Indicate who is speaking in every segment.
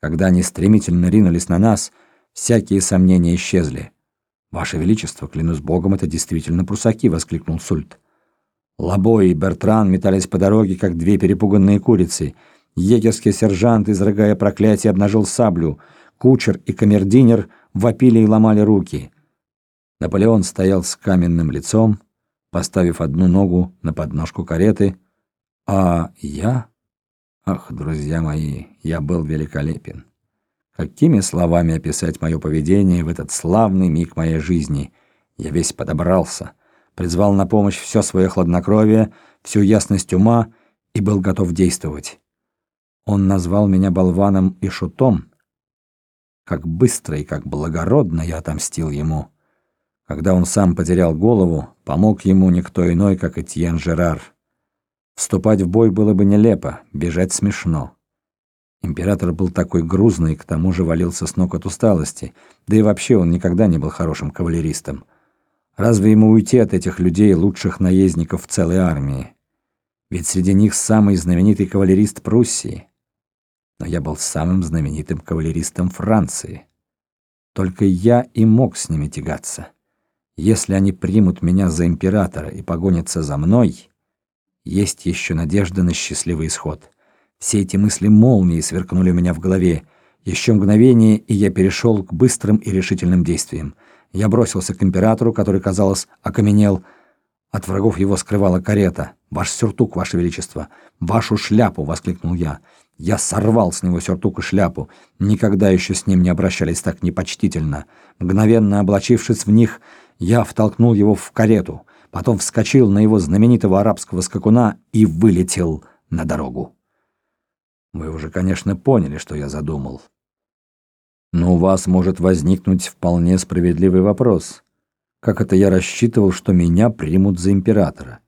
Speaker 1: Когда они стремительно ринулись на нас, всякие сомнения исчезли. «Ваше Величество, клянусь Богом, это действительно прусаки!» — воскликнул Сульт. Лабой и Бертран метались по дороге, как две перепуганные курицы. Егерский сержант, изрыгая проклятие, обнажил саблю. Кучер и камердинер вопили и ломали руки. Наполеон стоял с каменным лицом, поставив одну ногу на подножку кареты, а я... Ах, друзья мои, я был великолепен. Какими словами описать мое поведение в этот славный миг моей жизни? Я весь подобрался — призвал на помощь все свое хладнокровие, всю ясность ума и был готов действовать. Он назвал меня болваном и шутом. Как быстро и как благородно я отомстил ему. Когда он сам потерял голову, помог ему никто иной, как Этьен Жерар. Вступать в бой было бы нелепо, бежать смешно. Император был такой грузный, к тому же валился с ног от усталости, да и вообще он никогда не был хорошим кавалеристом. Разве ему уйти от этих людей, лучших наездников в целой армии? Ведь среди них самый знаменитый кавалерист Пруссии. Но я был самым знаменитым кавалеристом Франции. Только я и мог с ними тягаться. Если они примут меня за императора и погонятся за мной, есть еще надежда на счастливый исход. Все эти мысли молнией сверкнули у меня в голове. Еще мгновение, и я перешел к быстрым и решительным действиям. Я бросился к императору, который, казалось, окаменел. От врагов его скрывала карета. «Ваш сюртук, ваше величество! Вашу шляпу!» — воскликнул я. Я сорвал с него сюртук и шляпу. Никогда еще с ним не обращались так непочтительно. Мгновенно облачившись в них, я втолкнул его в карету, потом вскочил на его знаменитого арабского скакуна и вылетел на дорогу. Вы уже, конечно, поняли, что я задумал. Но у вас может возникнуть вполне справедливый вопрос. Как это я рассчитывал, что меня примут за императора?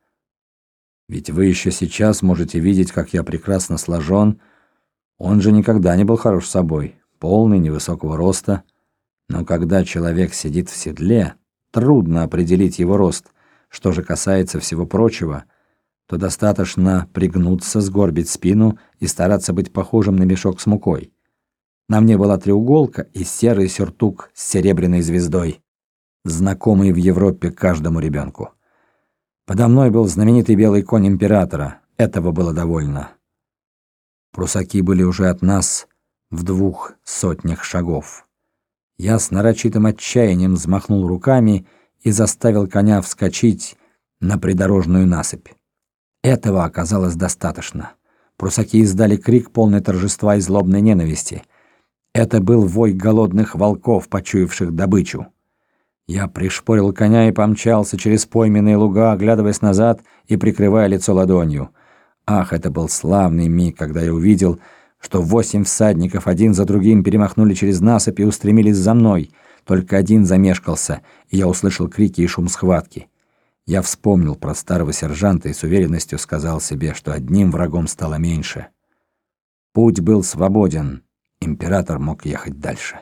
Speaker 1: Ведь вы еще сейчас можете видеть, как я прекрасно сложен. Он же никогда не был хорош собой, полный, невысокого роста. Но когда человек сидит в седле, трудно определить его рост. Что же касается всего прочего, то достаточно пригнуться, сгорбить спину и стараться быть похожим на мешок с мукой. На мне была треуголка и серый сюртук с серебряной звездой, знакомый в Европе каждому ребенку. Подо мной был знаменитый белый конь императора. Этого было довольно. Прусаки были уже от нас в двух сотнях шагов. Я с нарочитым отчаянием взмахнул руками и заставил коня вскочить на придорожную насыпь. Этого оказалось достаточно. Прусаки издали крик полный торжества и злобной ненависти — это был вой голодных волков, почуявших добычу. Я пришпорил коня и помчался через пойменные луга, оглядываясь назад и прикрывая лицо ладонью. Ах, это был славный миг, когда я увидел, что восемь всадников один за другим перемахнули через насыпь и устремились за мной. Только один замешкался, и я услышал крики и шум схватки. Я вспомнил про старого сержанта и с уверенностью сказал себе, что одним врагом стало меньше. Путь был свободен. Император мог ехать дальше.